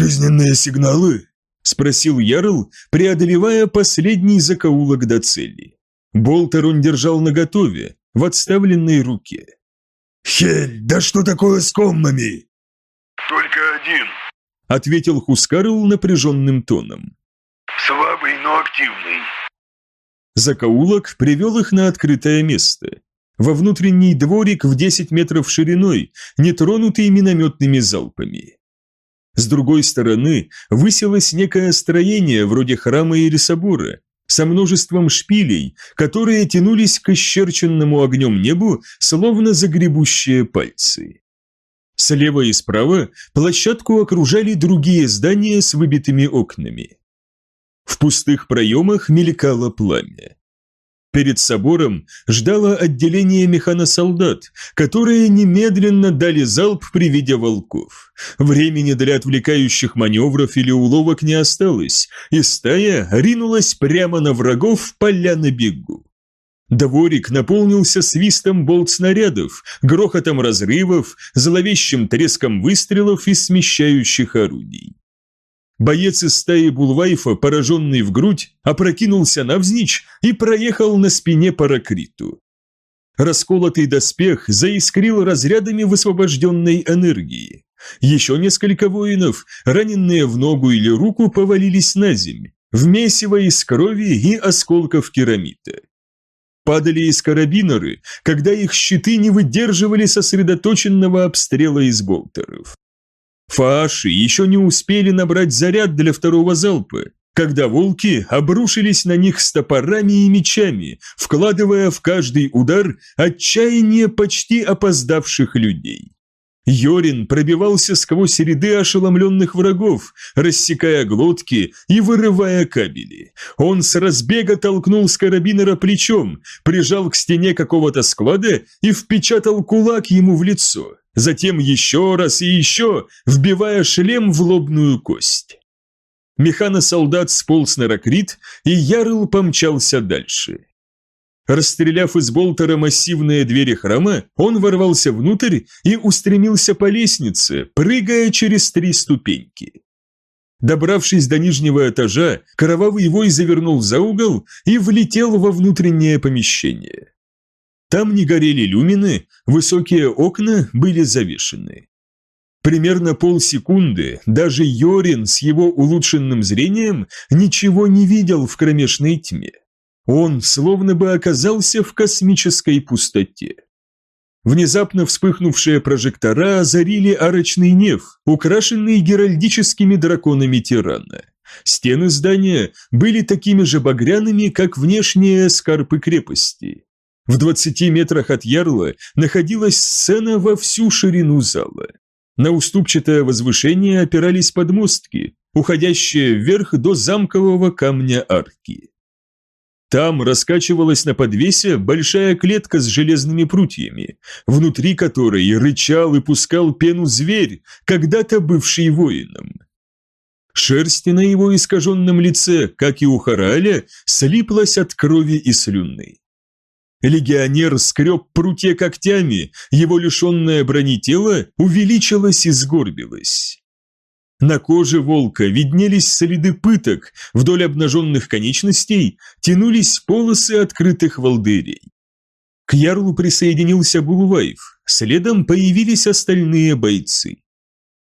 «Жизненные сигналы?» – спросил Ярл, преодолевая последний закоулок до цели. Болтер он держал наготове, в отставленной руке. «Хель, да что такое с коммами?» «Только один», – ответил Хускарл напряженным тоном. «Слабый, но активный». Закоулок привел их на открытое место. Во внутренний дворик в 10 метров шириной, нетронутый минометными залпами. С другой стороны высилось некое строение вроде храма или собора, со множеством шпилей, которые тянулись к исчерченному огнем небу, словно загребущие пальцы. Слева и справа площадку окружали другие здания с выбитыми окнами. В пустых проемах мелькало пламя. Перед собором ждало отделение механосолдат, которые немедленно дали залп при виде волков. Времени для отвлекающих маневров или уловок не осталось, и стая ринулась прямо на врагов, поля на бегу. Дворик наполнился свистом болт-снарядов, грохотом разрывов, зловещим треском выстрелов из смещающих орудий. Боец из стаи Булвайфа, пораженный в грудь, опрокинулся навзничь и проехал на спине паракриту. Расколотый доспех заискрил разрядами высвобожденной энергии. Еще несколько воинов, раненные в ногу или руку, повалились на землю, в месиво из крови и осколков керамита. Падали из карабинеры, когда их щиты не выдерживали сосредоточенного обстрела из болтеров. Фааши еще не успели набрать заряд для второго залпа, когда волки обрушились на них с топорами и мечами, вкладывая в каждый удар отчаяние почти опоздавших людей. Йорин пробивался сквозь ряды ошеломленных врагов, рассекая глотки и вырывая кабели. Он с разбега толкнул с карабинера плечом, прижал к стене какого-то склада и впечатал кулак ему в лицо затем еще раз и еще, вбивая шлем в лобную кость. Механосолдат сполз на ракрит, и Ярл помчался дальше. Расстреляв из болтера массивные двери храма, он ворвался внутрь и устремился по лестнице, прыгая через три ступеньки. Добравшись до нижнего этажа, кровавый вой завернул за угол и влетел во внутреннее помещение. Там не горели люмины, высокие окна были завешены. Примерно полсекунды даже Йорин с его улучшенным зрением ничего не видел в кромешной тьме. Он словно бы оказался в космической пустоте. Внезапно вспыхнувшие прожектора озарили арочный неф, украшенный геральдическими драконами тирана. Стены здания были такими же багряными, как внешние скарпы крепости. В двадцати метрах от ярла находилась сцена во всю ширину зала. На уступчатое возвышение опирались подмостки, уходящие вверх до замкового камня арки. Там раскачивалась на подвесе большая клетка с железными прутьями, внутри которой рычал и пускал пену зверь, когда-то бывший воином. Шерсть на его искаженном лице, как и у Хараля, слиплась от крови и слюны. Легионер скреб прутья когтями, его лишенное брони тело увеличилось и сгорбилось. На коже волка виднелись следы пыток, вдоль обнаженных конечностей тянулись полосы открытых волдырей. К ярлу присоединился Булуваев, следом появились остальные бойцы.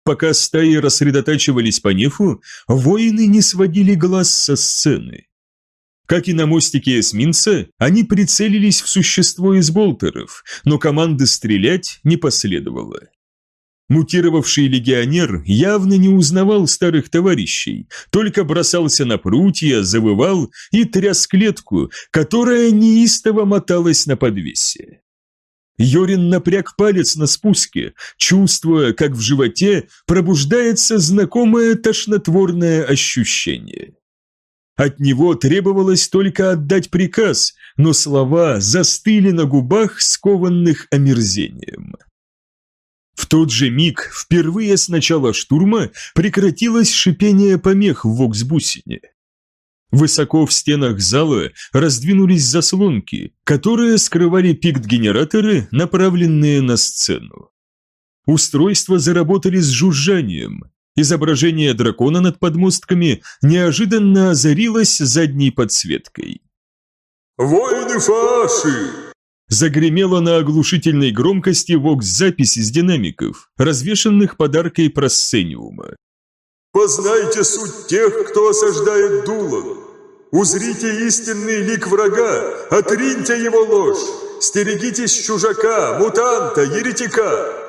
Пока стаи рассредотачивались по нефу, воины не сводили глаз со сцены. Как и на мостике эсминца, они прицелились в существо из болтеров, но команды стрелять не последовало. Мутировавший легионер явно не узнавал старых товарищей, только бросался на прутья, завывал и тряс клетку, которая неистово моталась на подвесе. Йорин напряг палец на спуске, чувствуя, как в животе пробуждается знакомое тошнотворное ощущение. От него требовалось только отдать приказ, но слова застыли на губах, скованных омерзением. В тот же миг, впервые с начала штурма, прекратилось шипение помех в воксбусине. Высоко в стенах зала раздвинулись заслонки, которые скрывали пикт-генераторы, направленные на сцену. Устройства заработали с жужжанием, Изображение дракона над подмостками неожиданно озарилось задней подсветкой. «Воины Фааши!» Загремела на оглушительной громкости вокс-запись из динамиков, развешанных подаркой просцениума. «Познайте суть тех, кто осаждает Дулан! Узрите истинный лик врага, отриньте его ложь! Стерегитесь чужака, мутанта, еретика!»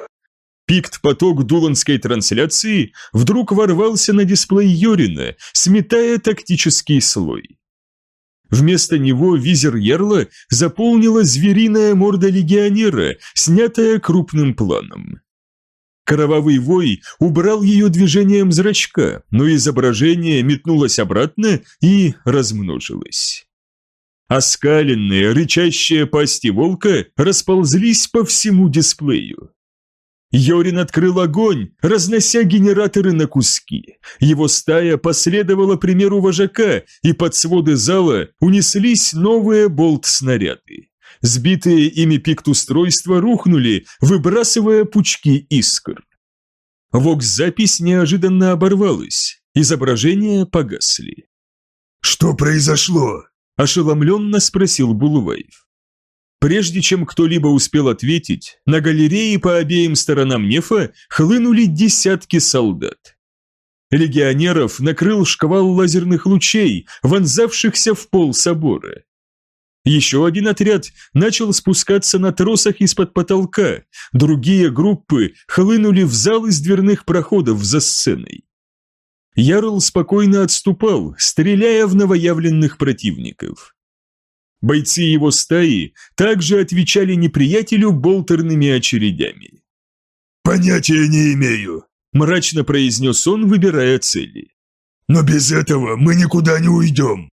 Пикт-поток дуланской трансляции вдруг ворвался на дисплей Йорина, сметая тактический слой. Вместо него визер Ерла заполнила звериная морда легионера, снятая крупным планом. Кровавый вой убрал ее движением зрачка, но изображение метнулось обратно и размножилось. Оскаленные, рычащие пасти волка расползлись по всему дисплею. Йорин открыл огонь, разнося генераторы на куски. Его стая последовала примеру вожака, и под своды зала унеслись новые болт-снаряды. Сбитые ими пикт-устройства рухнули, выбрасывая пучки искр. Вокс-запись неожиданно оборвалась, изображения погасли. «Что произошло?» – ошеломленно спросил Булуваев. Прежде чем кто-либо успел ответить, на галерее по обеим сторонам нефа хлынули десятки солдат. Легионеров накрыл шквал лазерных лучей, вонзавшихся в пол собора. Еще один отряд начал спускаться на тросах из-под потолка, другие группы хлынули в зал из дверных проходов за сценой. Ярл спокойно отступал, стреляя в новоявленных противников. Бойцы его стаи также отвечали неприятелю болтерными очередями. «Понятия не имею», – мрачно произнес он, выбирая цели. «Но без этого мы никуда не уйдем».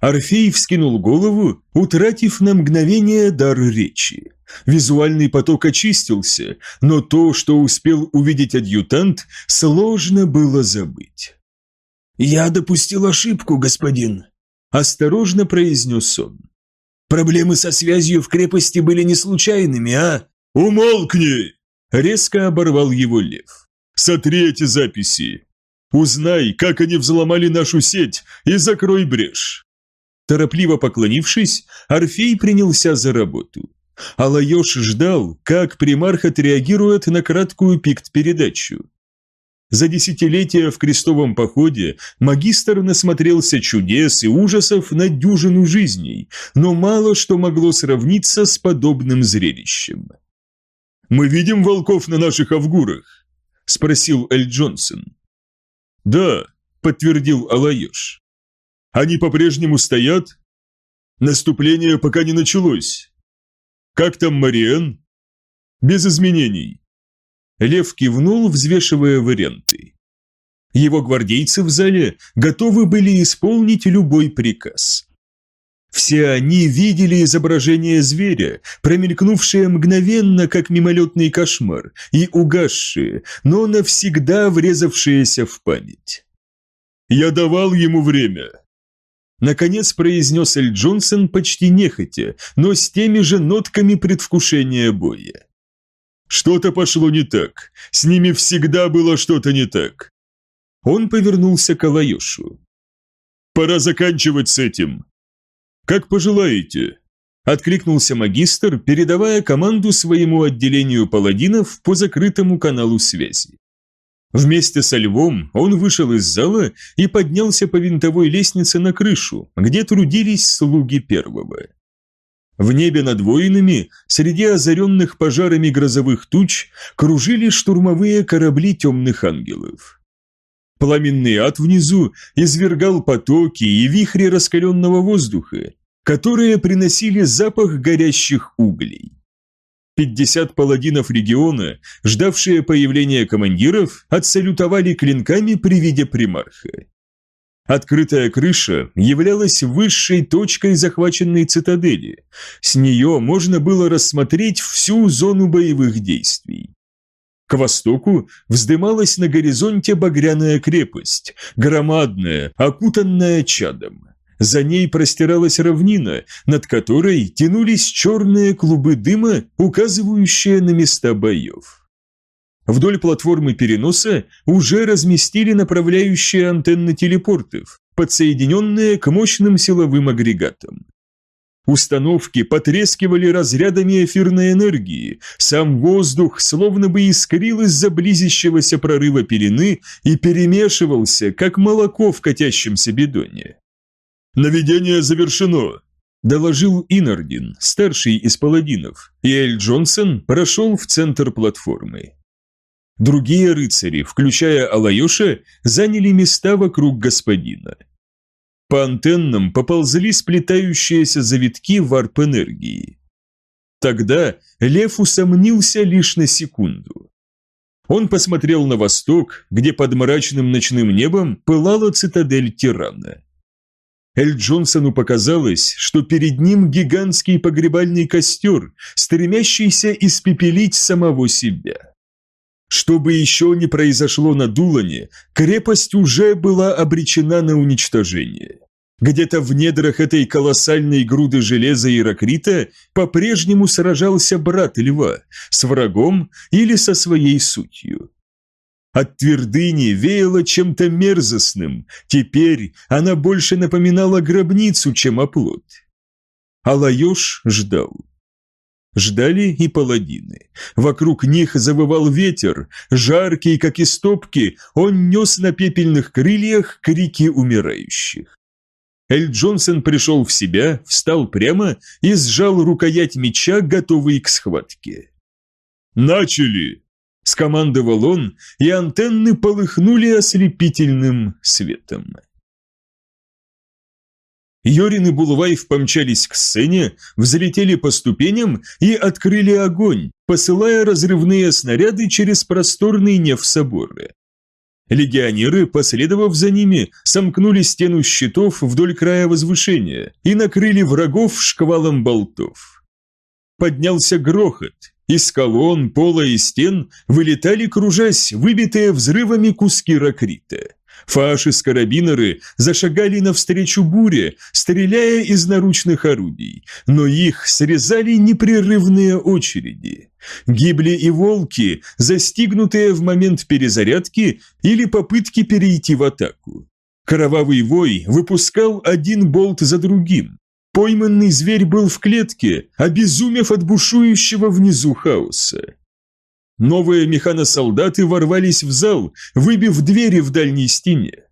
Орфей вскинул голову, утратив на мгновение дар речи. Визуальный поток очистился, но то, что успел увидеть адъютант, сложно было забыть. «Я допустил ошибку, господин», Осторожно произнес он. Проблемы со связью в крепости были не случайными, а? Умолкни! Резко оборвал его лев. Сотри эти записи. Узнай, как они взломали нашу сеть, и закрой брешь. Торопливо поклонившись, Орфей принялся за работу. Алайош ждал, как примарх отреагирует на краткую пикт-передачу. За десятилетия в крестовом походе магистр насмотрелся чудес и ужасов на дюжину жизней, но мало что могло сравниться с подобным зрелищем. «Мы видим волков на наших авгурах?» – спросил Эль Джонсон. «Да», – подтвердил Алайош. «Они по-прежнему стоят?» «Наступление пока не началось». «Как там Мариэн?» «Без изменений. Лев кивнул, взвешивая варианты. Его гвардейцы в зале готовы были исполнить любой приказ. Все они видели изображение зверя, промелькнувшее мгновенно, как мимолетный кошмар, и угасшее, но навсегда врезавшееся в память. «Я давал ему время», Наконец произнес Эль Джонсон почти нехотя, но с теми же нотками предвкушения боя. Что-то пошло не так. С ними всегда было что-то не так. Он повернулся к Алаюшу. «Пора заканчивать с этим». «Как пожелаете», – откликнулся магистр, передавая команду своему отделению паладинов по закрытому каналу связи. Вместе со львом он вышел из зала и поднялся по винтовой лестнице на крышу, где трудились слуги первого. В небе над воинами, среди озаренных пожарами грозовых туч, кружили штурмовые корабли темных ангелов. Пламенный ад внизу извергал потоки и вихри раскаленного воздуха, которые приносили запах горящих углей. Пятьдесят паладинов региона, ждавшие появления командиров, отсалютовали клинками при виде примарха. Открытая крыша являлась высшей точкой захваченной цитадели. С нее можно было рассмотреть всю зону боевых действий. К востоку вздымалась на горизонте багряная крепость, громадная, окутанная чадом. За ней простиралась равнина, над которой тянулись черные клубы дыма, указывающие на места боев. Вдоль платформы переноса уже разместили направляющие антенны телепортов, подсоединенные к мощным силовым агрегатам. Установки потрескивали разрядами эфирной энергии, сам воздух словно бы искрил из-за близящегося прорыва пелены и перемешивался, как молоко в катящемся бидоне. «Наведение завершено», – доложил Инардин, старший из паладинов, и Эль Джонсон прошел в центр платформы. Другие рыцари, включая Алайоша, заняли места вокруг господина. По антеннам поползли сплетающиеся завитки варп-энергии. Тогда Лев усомнился лишь на секунду. Он посмотрел на восток, где под мрачным ночным небом пылала цитадель тирана. Эль Джонсону показалось, что перед ним гигантский погребальный костер, стремящийся испепелить самого себя. Что бы еще ни произошло на Дулане, крепость уже была обречена на уничтожение. Где-то в недрах этой колоссальной груды железа Иракрита по-прежнему сражался брат льва с врагом или со своей сутью. От твердыни веяло чем-то мерзостным, теперь она больше напоминала гробницу, чем оплот. Алайош ждал. Ждали и паладины. Вокруг них завывал ветер, жаркий, как и стопки, он нес на пепельных крыльях крики умирающих. Эль Джонсон пришел в себя, встал прямо и сжал рукоять меча, готовый к схватке. «Начали!» – скомандовал он, и антенны полыхнули ослепительным светом. Йорин и Булвайф помчались к сцене, взлетели по ступеням и открыли огонь, посылая разрывные снаряды через просторный неф соборы. Легионеры, последовав за ними, сомкнули стену щитов вдоль края возвышения и накрыли врагов шквалом болтов. Поднялся грохот, из колонн, пола и стен вылетали, кружась, выбитые взрывами куски ракрита. Фаши-скарабинеры зашагали навстречу буре, стреляя из наручных орудий, но их срезали непрерывные очереди. Гибли и волки, застигнутые в момент перезарядки или попытки перейти в атаку. Кровавый вой выпускал один болт за другим. Пойманный зверь был в клетке, обезумев от бушующего внизу хаоса. Новые механосолдаты ворвались в зал, выбив двери в дальней стене.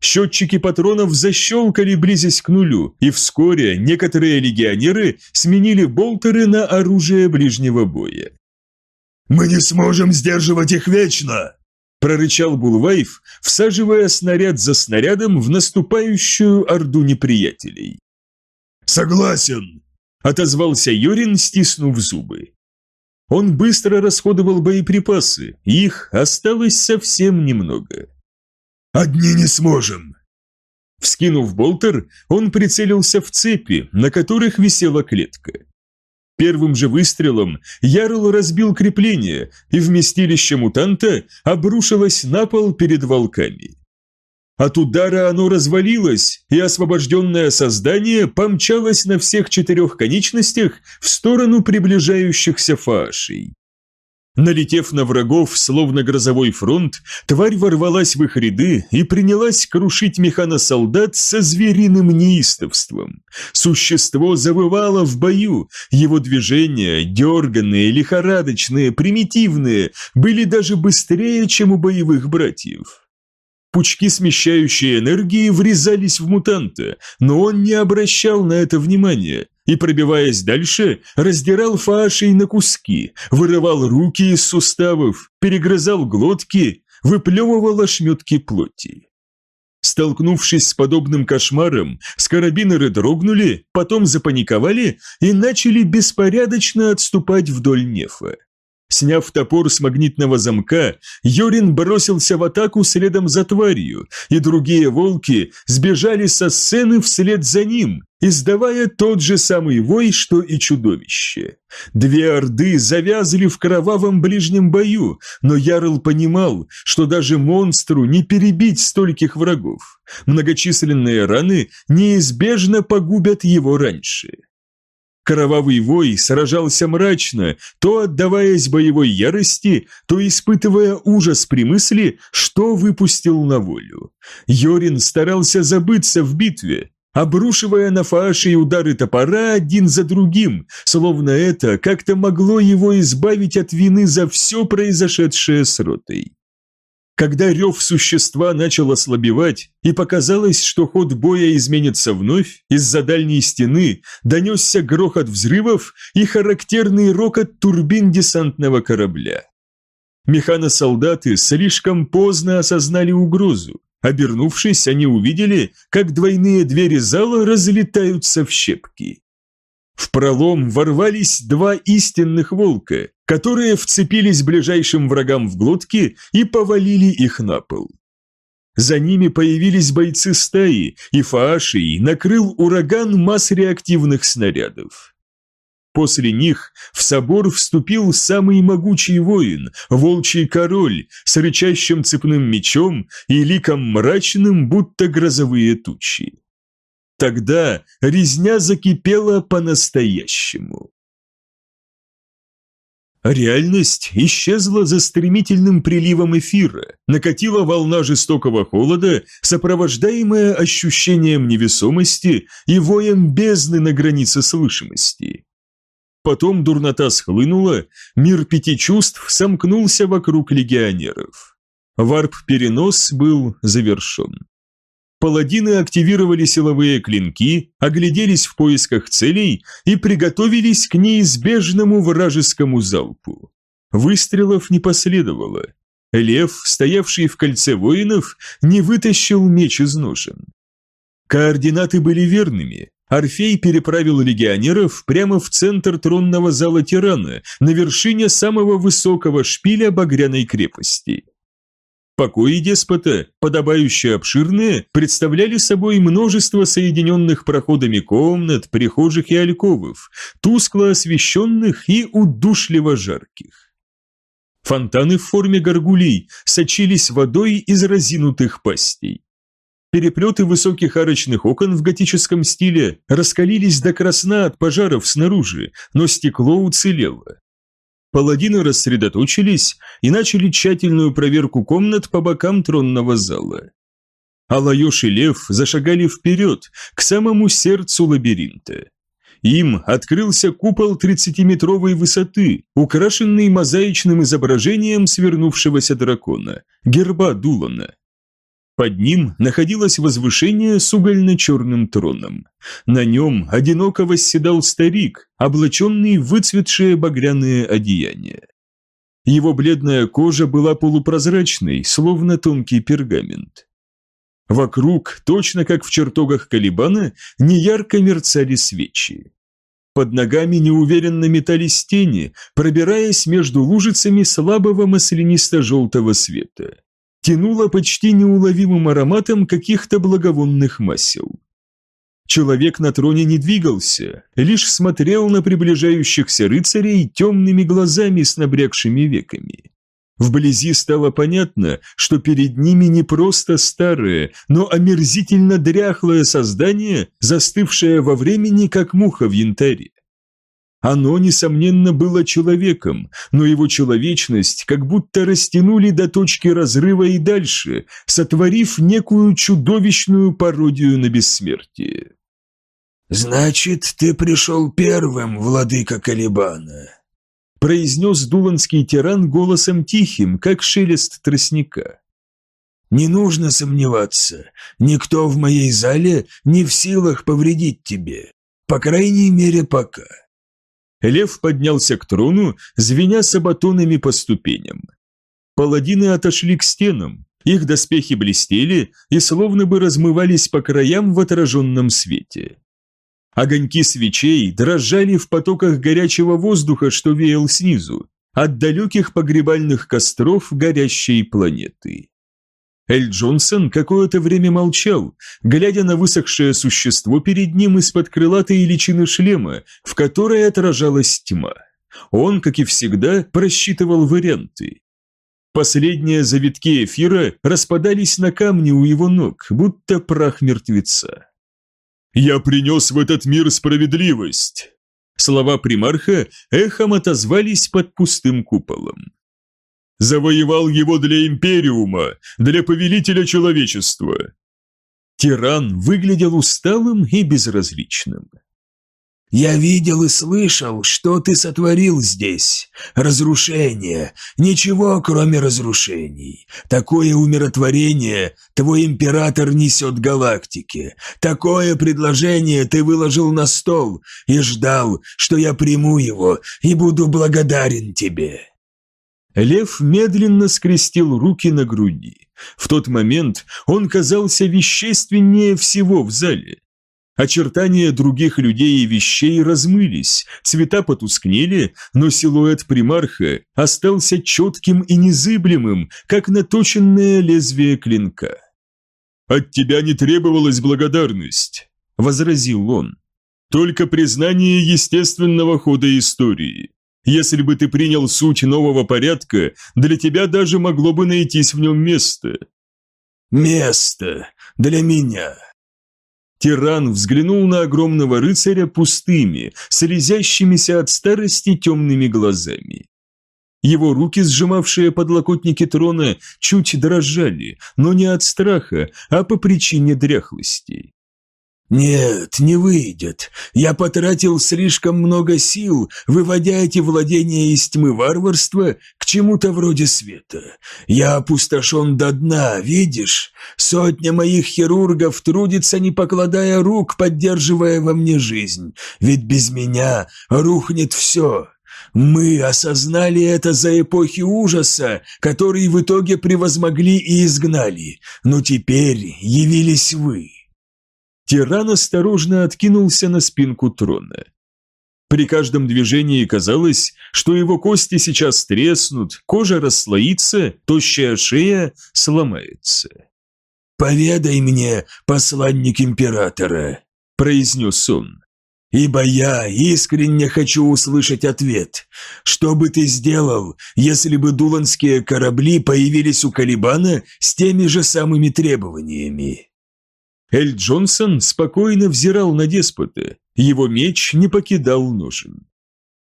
Счетчики патронов защелкали, близясь к нулю, и вскоре некоторые легионеры сменили болтеры на оружие ближнего боя. «Мы не сможем сдерживать их вечно!» прорычал Булвайф, всаживая снаряд за снарядом в наступающую орду неприятелей. «Согласен!» – отозвался Йорин, стиснув зубы. Он быстро расходовал боеприпасы, их осталось совсем немного. «Одни не сможем!» Вскинув болтер, он прицелился в цепи, на которых висела клетка. Первым же выстрелом Ярл разбил крепление, и вместилище мутанта обрушилось на пол перед волками. От удара оно развалилось, и освобожденное создание помчалось на всех четырех конечностях в сторону приближающихся фашей. Налетев на врагов, словно грозовой фронт, тварь ворвалась в их ряды и принялась крушить механосолдат со звериным неистовством. Существо завывало в бою, его движения, дерганные, лихорадочные, примитивные, были даже быстрее, чем у боевых братьев. Пучки смещающей энергии врезались в мутанта, но он не обращал на это внимания и, пробиваясь дальше, раздирал фашей на куски, вырывал руки из суставов, перегрызал глотки, выплевывал ошметки плоти. Столкнувшись с подобным кошмаром, скарабинеры дрогнули, потом запаниковали и начали беспорядочно отступать вдоль нефа. Сняв топор с магнитного замка, Йорин бросился в атаку следом за тварью, и другие волки сбежали со сцены вслед за ним, издавая тот же самый вой, что и чудовище. Две орды завязли в кровавом ближнем бою, но Ярл понимал, что даже монстру не перебить стольких врагов. Многочисленные раны неизбежно погубят его раньше. Кровавый вой сражался мрачно, то отдаваясь боевой ярости, то испытывая ужас при мысли, что выпустил на волю. Йорин старался забыться в битве, обрушивая на Фааши удары топора один за другим, словно это как-то могло его избавить от вины за все произошедшее с ротой. Когда рев существа начал ослабевать, и показалось, что ход боя изменится вновь, из-за дальней стены донесся грохот взрывов и характерный рокот турбин десантного корабля. Механосолдаты слишком поздно осознали угрозу. Обернувшись, они увидели, как двойные двери зала разлетаются в щепки. В пролом ворвались два истинных волка, которые вцепились ближайшим врагам в глотки и повалили их на пол. За ними появились бойцы стаи, и Фааший накрыл ураган масс реактивных снарядов. После них в собор вступил самый могучий воин, волчий король, с рычащим цепным мечом и ликом мрачным, будто грозовые тучи. Тогда резня закипела по-настоящему. Реальность исчезла за стремительным приливом эфира, накатила волна жестокого холода, сопровождаемая ощущением невесомости и воем бездны на границе слышимости. Потом дурнота схлынула, мир пяти чувств сомкнулся вокруг легионеров. Варп-перенос был завершен. Паладины активировали силовые клинки, огляделись в поисках целей и приготовились к неизбежному вражескому залпу. Выстрелов не последовало. Лев, стоявший в кольце воинов, не вытащил меч из ножен. Координаты были верными. Орфей переправил легионеров прямо в центр тронного зала тирана, на вершине самого высокого шпиля Багряной крепости. Покои деспота, подобающие обширные, представляли собой множество соединенных проходами комнат, прихожих и альковов, тускло освещенных и удушливо жарких. Фонтаны в форме горгулей сочились водой из разинутых пастей. Переплеты высоких арочных окон в готическом стиле раскалились до красна от пожаров снаружи, но стекло уцелело. Паладины рассредоточились и начали тщательную проверку комнат по бокам тронного зала. Алайош и Лев зашагали вперед, к самому сердцу лабиринта. Им открылся купол 30-метровой высоты, украшенный мозаичным изображением свернувшегося дракона, герба Дулана. Под ним находилось возвышение с угольно-черным троном. На нем одиноко восседал старик, облаченный в выцветшие багряные одеяния. Его бледная кожа была полупрозрачной, словно тонкий пергамент. Вокруг, точно как в чертогах Калибана, неярко мерцали свечи. Под ногами неуверенно метались тени, пробираясь между лужицами слабого маслянисто-желтого света тянуло почти неуловимым ароматом каких-то благовонных масел. Человек на троне не двигался, лишь смотрел на приближающихся рыцарей темными глазами с набрякшими веками. Вблизи стало понятно, что перед ними не просто старое, но омерзительно дряхлое создание, застывшее во времени, как муха в янтаре. Оно, несомненно, было человеком, но его человечность как будто растянули до точки разрыва и дальше, сотворив некую чудовищную пародию на бессмертие. «Значит, ты пришел первым, владыка Калибана», произнес дуланский тиран голосом тихим, как шелест тростника. «Не нужно сомневаться, никто в моей зале не в силах повредить тебе, по крайней мере, пока». Лев поднялся к трону, звеня сабатонами по ступеням. Паладины отошли к стенам, их доспехи блестели и словно бы размывались по краям в отраженном свете. Огоньки свечей дрожали в потоках горячего воздуха, что веял снизу, от далеких погребальных костров горящей планеты. Эль Джонсон какое-то время молчал, глядя на высохшее существо перед ним из-под крылатой личины шлема, в которой отражалась тьма. Он, как и всегда, просчитывал варианты. Последние завитки эфира распадались на камни у его ног, будто прах мертвеца. «Я принес в этот мир справедливость», Слова примарха эхом отозвались под пустым куполом. «Завоевал его для Империума, для повелителя человечества!» Тиран выглядел усталым и безразличным. «Я видел и слышал, что ты сотворил здесь. Разрушение. Ничего, кроме разрушений. Такое умиротворение твой император несет галактике. Такое предложение ты выложил на стол и ждал, что я приму его и буду благодарен тебе». Лев медленно скрестил руки на груди. В тот момент он казался вещественнее всего в зале. Очертания других людей и вещей размылись, цвета потускнели, но силуэт примарха остался четким и незыблемым, как наточенное лезвие клинка. «От тебя не требовалась благодарность», — возразил он. «Только признание естественного хода истории. Если бы ты принял суть нового порядка, для тебя даже могло бы найтись в нем место». «Место для меня», Тиран взглянул на огромного рыцаря пустыми, слезящимися от старости темными глазами. Его руки, сжимавшие подлокотники трона, чуть дрожали, но не от страха, а по причине дряхлости. «Нет, не выйдет. Я потратил слишком много сил, выводя эти владения из тьмы варварства к чему-то вроде света. Я опустошен до дна, видишь? Сотня моих хирургов трудится, не покладая рук, поддерживая во мне жизнь. Ведь без меня рухнет все». Мы осознали это за эпохи ужаса, которые в итоге превозмогли и изгнали, но теперь явились вы. Тиран осторожно откинулся на спинку трона. При каждом движении казалось, что его кости сейчас треснут, кожа расслоится, тощая шея сломается. «Поведай мне, посланник императора», – произнес он. «Ибо я искренне хочу услышать ответ. Что бы ты сделал, если бы дуланские корабли появились у Калибана с теми же самыми требованиями?» Эль Джонсон спокойно взирал на деспота, его меч не покидал ножен.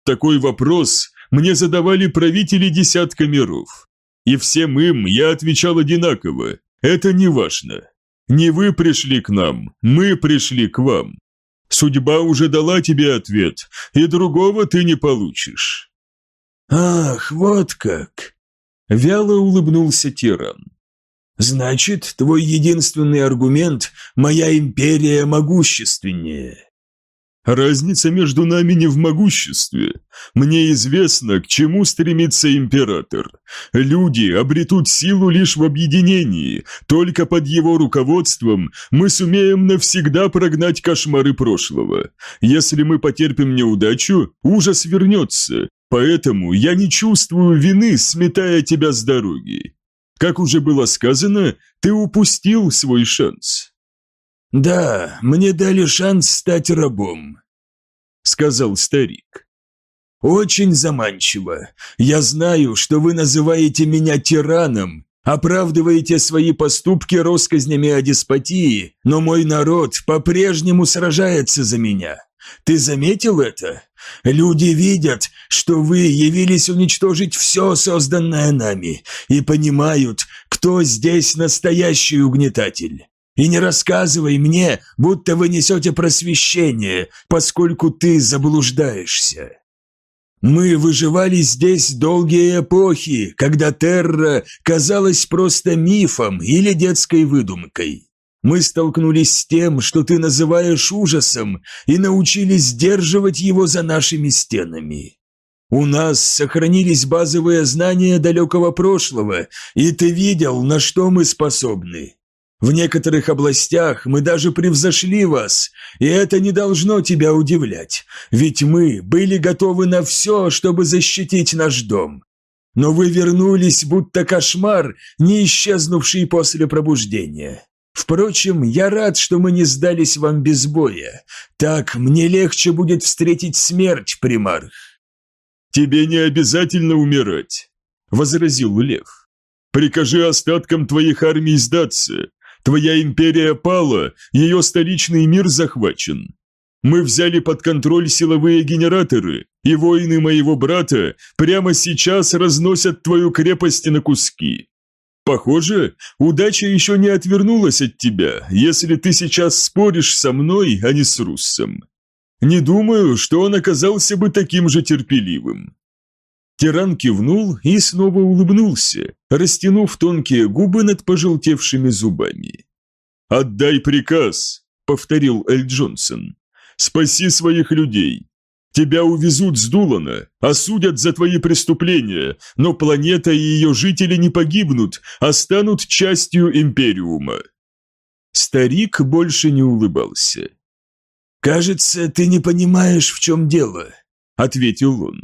Такой вопрос мне задавали правители десятка миров. И всем им я отвечал одинаково, это не важно. Не вы пришли к нам, мы пришли к вам. Судьба уже дала тебе ответ, и другого ты не получишь. Ах, вот как! Вяло улыбнулся тиран. Значит, твой единственный аргумент – моя империя могущественнее. Разница между нами не в могуществе. Мне известно, к чему стремится император. Люди обретут силу лишь в объединении. Только под его руководством мы сумеем навсегда прогнать кошмары прошлого. Если мы потерпим неудачу, ужас вернется. Поэтому я не чувствую вины, сметая тебя с дороги. Как уже было сказано, ты упустил свой шанс. «Да, мне дали шанс стать рабом», — сказал старик. «Очень заманчиво. Я знаю, что вы называете меня тираном, оправдываете свои поступки россказнями о деспотии, но мой народ по-прежнему сражается за меня. Ты заметил это? Люди видят, что вы явились уничтожить все созданное нами, и понимают, кто здесь настоящий угнетатель. И не рассказывай мне, будто вы несете просвещение, поскольку ты заблуждаешься. Мы выживали здесь долгие эпохи, когда Терра казалась просто мифом или детской выдумкой. Мы столкнулись с тем, что ты называешь ужасом, и научились сдерживать его за нашими стенами. У нас сохранились базовые знания далекого прошлого, и ты видел, на что мы способны. В некоторых областях мы даже превзошли вас, и это не должно тебя удивлять, ведь мы были готовы на все, чтобы защитить наш дом. Но вы вернулись, будто кошмар, не исчезнувший после пробуждения. Впрочем, я рад, что мы не сдались вам без боя. Так мне легче будет встретить смерть, примарх». «Тебе не обязательно умирать», — возразил Лев. «Прикажи остаткам твоих армий сдаться. Твоя империя пала, ее столичный мир захвачен. Мы взяли под контроль силовые генераторы, и воины моего брата прямо сейчас разносят твою крепость на куски. Похоже, удача еще не отвернулась от тебя, если ты сейчас споришь со мной, а не с Руссом. Не думаю, что он оказался бы таким же терпеливым. Тиран кивнул и снова улыбнулся, растянув тонкие губы над пожелтевшими зубами. «Отдай приказ», — повторил Эль Джонсон. «Спаси своих людей. Тебя увезут с Дулана, осудят за твои преступления, но планета и ее жители не погибнут, а станут частью Империума». Старик больше не улыбался. «Кажется, ты не понимаешь, в чем дело», — ответил он.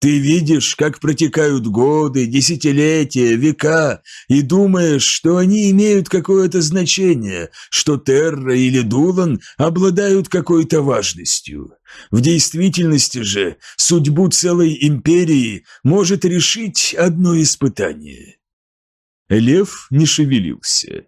Ты видишь, как протекают годы, десятилетия, века, и думаешь, что они имеют какое-то значение, что Терра или Дулан обладают какой-то важностью. В действительности же судьбу целой империи может решить одно испытание. Лев не шевелился.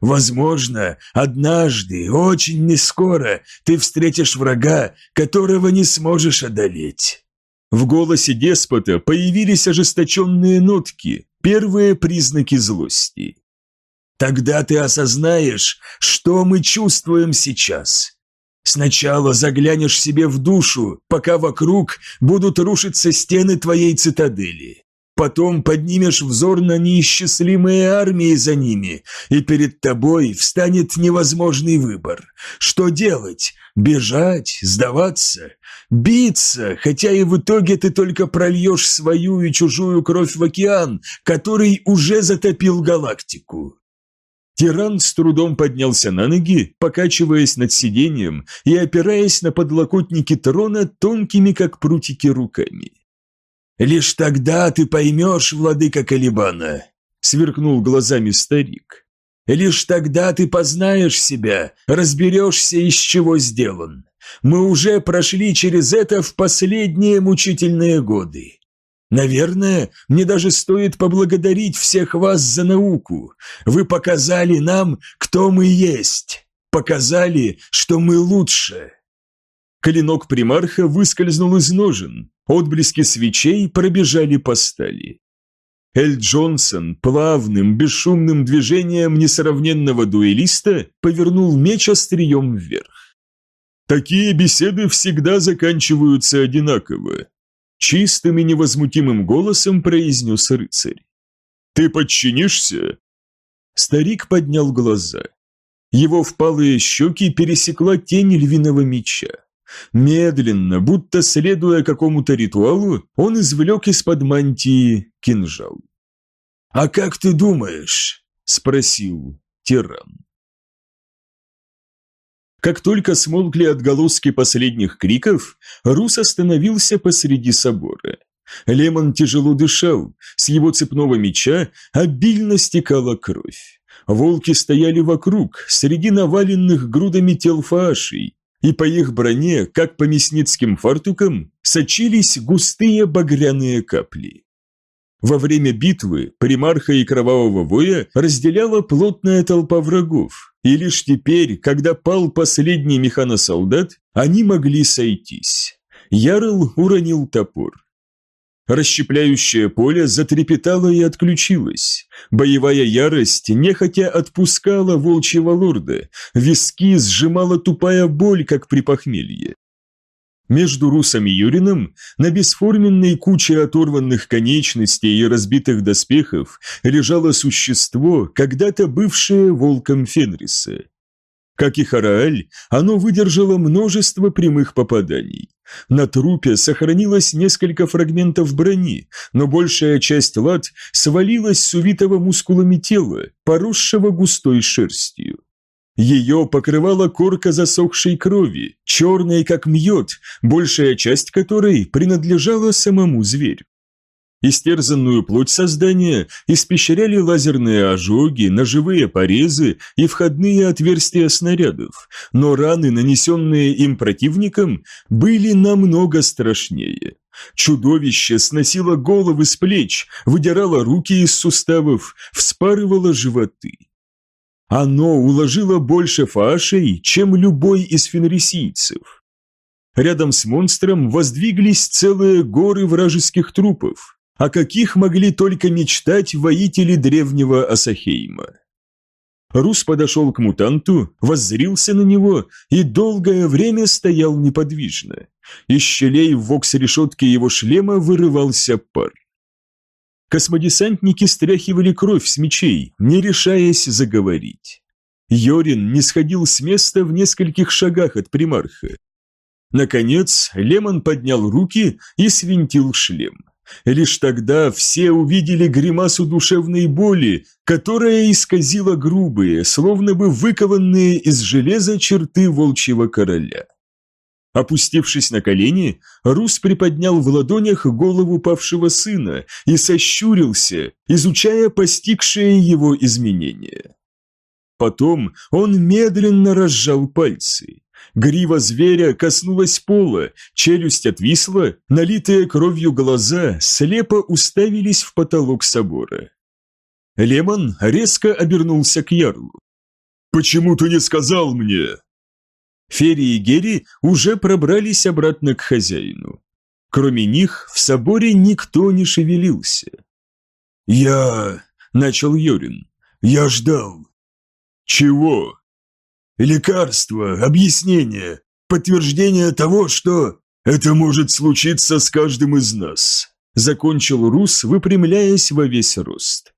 Возможно, однажды, очень нескоро, ты встретишь врага, которого не сможешь одолеть. В голосе деспота появились ожесточенные нотки, первые признаки злости. Тогда ты осознаешь, что мы чувствуем сейчас. Сначала заглянешь себе в душу, пока вокруг будут рушиться стены твоей цитадели. Потом поднимешь взор на неисчислимые армии за ними, и перед тобой встанет невозможный выбор. Что делать? Бежать? Сдаваться? Биться, хотя и в итоге ты только прольешь свою и чужую кровь в океан, который уже затопил галактику. Тиран с трудом поднялся на ноги, покачиваясь над сиденьем и опираясь на подлокотники трона тонкими, как прутики, руками. «Лишь тогда ты поймешь, владыка Калибана», — сверкнул глазами старик. «Лишь тогда ты познаешь себя, разберешься, из чего сделан. Мы уже прошли через это в последние мучительные годы. Наверное, мне даже стоит поблагодарить всех вас за науку. Вы показали нам, кто мы есть. Показали, что мы лучше. Клинок примарха выскользнул из ножен. Отблески свечей пробежали по стали. Эль Джонсон плавным, бесшумным движением несравненного дуэлиста повернул меч острием вверх. Такие беседы всегда заканчиваются одинаково. Чистым и невозмутимым голосом произнес рыцарь. «Ты подчинишься?» Старик поднял глаза. Его впалые щеки пересекла тень львиного меча. Медленно, будто следуя какому-то ритуалу, он извлек из-под мантии кинжал. «А как ты думаешь?» – спросил тиран. Как только смолкли отголоски последних криков, Рус остановился посреди собора. Лемон тяжело дышал, с его цепного меча обильно стекала кровь. Волки стояли вокруг, среди наваленных грудами тел фаашей, и по их броне, как по мясницким фартукам, сочились густые багряные капли. Во время битвы примарха и кровавого воя разделяла плотная толпа врагов, и лишь теперь, когда пал последний механосолдат, они могли сойтись. Ярл уронил топор. Расщепляющее поле затрепетало и отключилось. Боевая ярость нехотя отпускала волчьего лорда, виски сжимала тупая боль, как при похмелье. Между Русом и Юрином на бесформенной куче оторванных конечностей и разбитых доспехов лежало существо, когда-то бывшее волком Фенриса. Как и Харааль, оно выдержало множество прямых попаданий. На трупе сохранилось несколько фрагментов брони, но большая часть лад свалилась с увитого мускулами тела, поросшего густой шерстью. Ее покрывала корка засохшей крови, черной как мьет, большая часть которой принадлежала самому зверю. Истерзанную плоть создания испещряли лазерные ожоги, ножевые порезы и входные отверстия снарядов, но раны, нанесенные им противникам, были намного страшнее. Чудовище сносило головы с плеч, выдирало руки из суставов, вспарывало животы. Оно уложило больше фаашей, чем любой из фенрисийцев. Рядом с монстром воздвиглись целые горы вражеских трупов, о каких могли только мечтать воители древнего Асахейма. Рус подошел к мутанту, воззрился на него и долгое время стоял неподвижно. Из щелей в вокс-решетке его шлема вырывался пар. Космодесантники стряхивали кровь с мечей, не решаясь заговорить. Йорин не сходил с места в нескольких шагах от примарха. Наконец, Лемон поднял руки и свинтил шлем. Лишь тогда все увидели гримасу душевной боли, которая исказила грубые, словно бы выкованные из железа черты волчьего короля. Опустившись на колени, Рус приподнял в ладонях голову павшего сына и сощурился, изучая постигшее его изменения. Потом он медленно разжал пальцы. Грива зверя коснулась пола, челюсть отвисла, налитые кровью глаза слепо уставились в потолок собора. Лемон резко обернулся к Ярлу. «Почему ты не сказал мне?» Ферри и Герри уже пробрались обратно к хозяину. Кроме них в соборе никто не шевелился. «Я...» — начал Юрин. «Я ждал». «Чего?» Лекарство, объяснение, подтверждение того, что это может случиться с каждым из нас», закончил Рус, выпрямляясь во весь рост.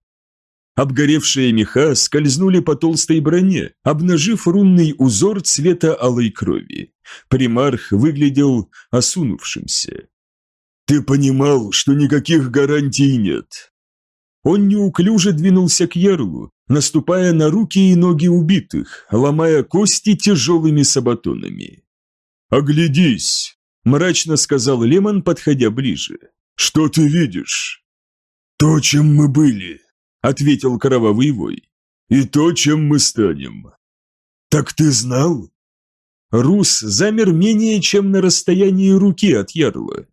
Обгоревшие меха скользнули по толстой броне, обнажив рунный узор цвета алой крови. Примарх выглядел осунувшимся. «Ты понимал, что никаких гарантий нет?» Он неуклюже двинулся к ярлу, наступая на руки и ноги убитых, ломая кости тяжелыми сабатонами. «Оглядись!» – мрачно сказал Лемон, подходя ближе. «Что ты видишь?» «То, чем мы были», – ответил Кровавый Вой. «И то, чем мы станем». «Так ты знал?» Рус замер менее чем на расстоянии руки от ярла.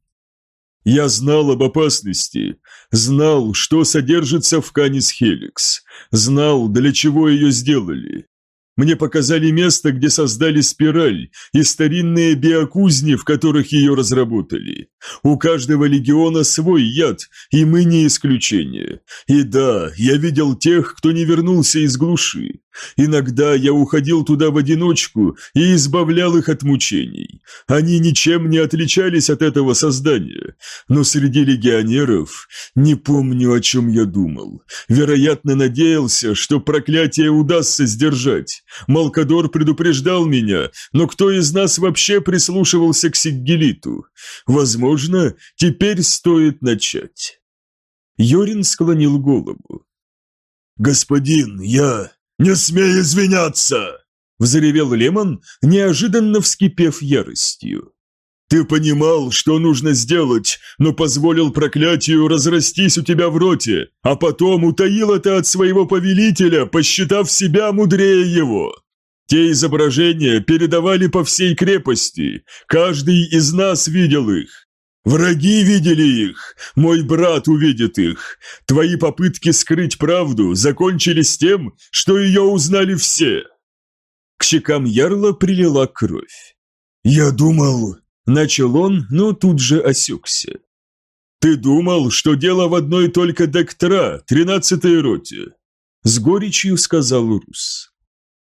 Я знал об опасности, знал, что содержится в Канис Хеликс, знал, для чего ее сделали. Мне показали место, где создали спираль и старинные биокузни, в которых ее разработали. У каждого легиона свой яд, и мы не исключение. И да, я видел тех, кто не вернулся из глуши. Иногда я уходил туда в одиночку и избавлял их от мучений. Они ничем не отличались от этого создания. Но среди легионеров не помню, о чем я думал. Вероятно, надеялся, что проклятие удастся сдержать. Малкадор предупреждал меня, но кто из нас вообще прислушивался к Сиггелиту? Возможно, теперь стоит начать. Йорин склонил голову. «Господин, я...» «Не смей извиняться!» – взревел Лемон, неожиданно вскипев яростью. «Ты понимал, что нужно сделать, но позволил проклятию разрастись у тебя в роте, а потом утаил это от своего повелителя, посчитав себя мудрее его. Те изображения передавали по всей крепости, каждый из нас видел их. Враги видели их, мой брат увидит их. Твои попытки скрыть правду закончились тем, что ее узнали все. К щекам ярла прилила кровь. Я думал, начал он, но тут же осекся. Ты думал, что дело в одной только Дектра, тринадцатой роте? С горечью сказал Рус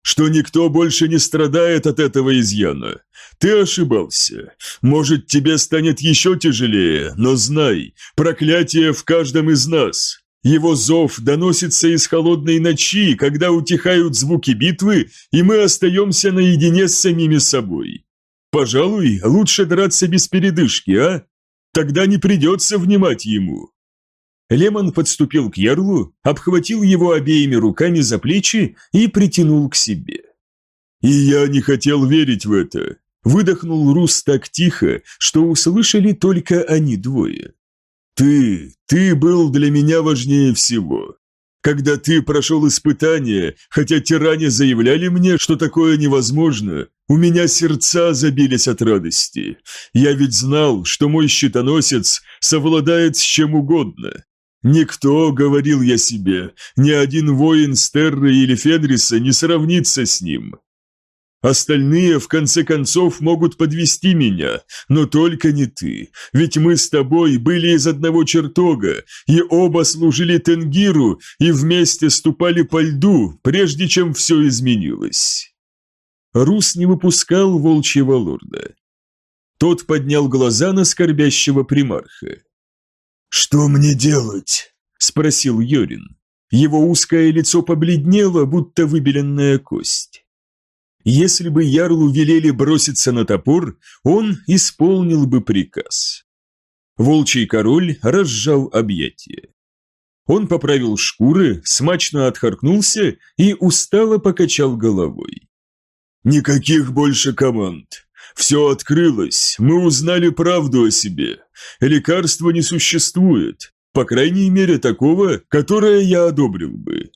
что никто больше не страдает от этого изъяна. Ты ошибался. Может, тебе станет еще тяжелее, но знай, проклятие в каждом из нас. Его зов доносится из холодной ночи, когда утихают звуки битвы, и мы остаемся наедине с самими собой. Пожалуй, лучше драться без передышки, а? Тогда не придется внимать ему. Лемон подступил к ярлу, обхватил его обеими руками за плечи и притянул к себе. «И я не хотел верить в это», – выдохнул Рус так тихо, что услышали только они двое. «Ты, ты был для меня важнее всего. Когда ты прошел испытание, хотя тиране заявляли мне, что такое невозможно, у меня сердца забились от радости. Я ведь знал, что мой щитоносец совладает с чем угодно, Никто, говорил я себе, ни один воин Стерры или Федриса не сравнится с ним. Остальные, в конце концов, могут подвести меня, но только не ты, ведь мы с тобой были из одного чертога, и оба служили Тенгиру и вместе ступали по льду, прежде чем все изменилось». Рус не выпускал волчьего лорда. Тот поднял глаза на скорбящего примарха. «Что мне делать?» – спросил Йорин. Его узкое лицо побледнело, будто выбеленная кость. Если бы Ярлу велели броситься на топор, он исполнил бы приказ. Волчий король разжал объятия. Он поправил шкуры, смачно отхаркнулся и устало покачал головой. «Никаких больше команд. Все открылось, мы узнали правду о себе. Лекарства не существует, по крайней мере такого, которое я одобрил бы.